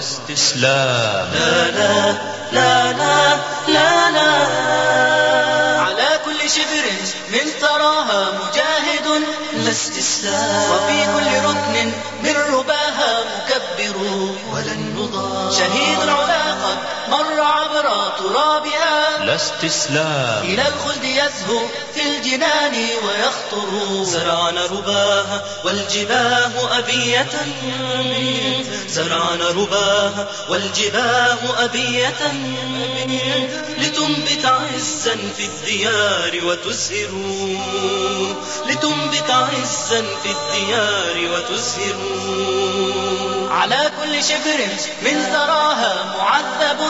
استسلام. لا لا لا لا لا لا. على كل شبر من ثراها مجاهد لا استسلام. وفي كل ركن من رباها مكبر ولن نضام. شهيد مر عبر ترابها. لا استسلام. إلى الخلد يزهو في الجنان ويخطر. زرعنا رباها والجباه أبية. زرعنا رباها والجباه أبية. لتنبت عزا في الديار وتزهر. لتنبت عزا في الديار وتزهر. على كل شبر من ثراها معذب.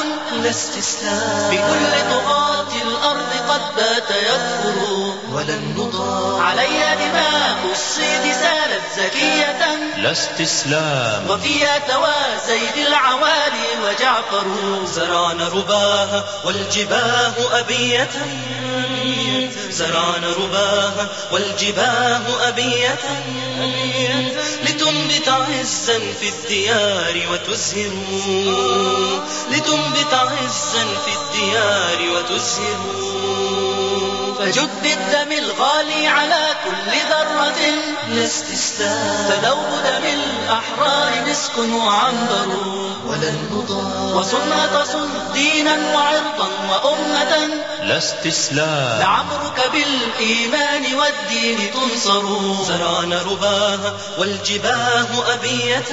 لا استسلام. بكل طغاة الأرض قد بات يكفر. ولن نضام عليها دماء الصيد سالت زكية. لا استسلام. وفيها توازيد العوالي وجعفر. زرعنا رباها والجباه أبية. زرعنا رباها والجباه أبية. لتنبت عزا في الديار وتزهر. لتنبت عزا في الديار وتزهر. فجد بالدم الغالي على كل ذرة لا استسلام تذوب دم الأحرار مسك وعنبر. ولن نضام وصن تصن دينا وعرضا وأمة. لا استسلام. لعمرك بالإيمان والدين تنصر. زرعنا رباها والجباه أبية.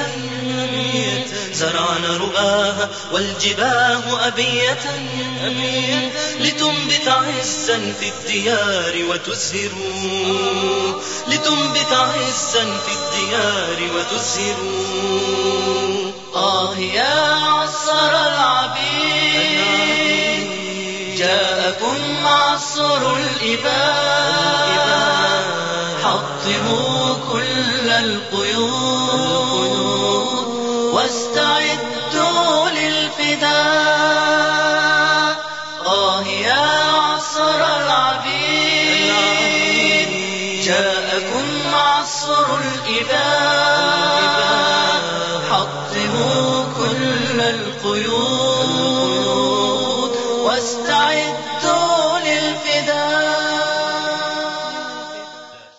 زرعنا رباها والجباه أبية. لتنبت عزا في الديار وتزهر. لتنبت عزا في الديار وتزهر. آه يا عصر العبيد. جاءكم معصر الإباء. حطموا كل القيود واستعدوا للفداء. آه يا عصر العبيد. جاءكم معصر الإباء. كل القيود واستعدوا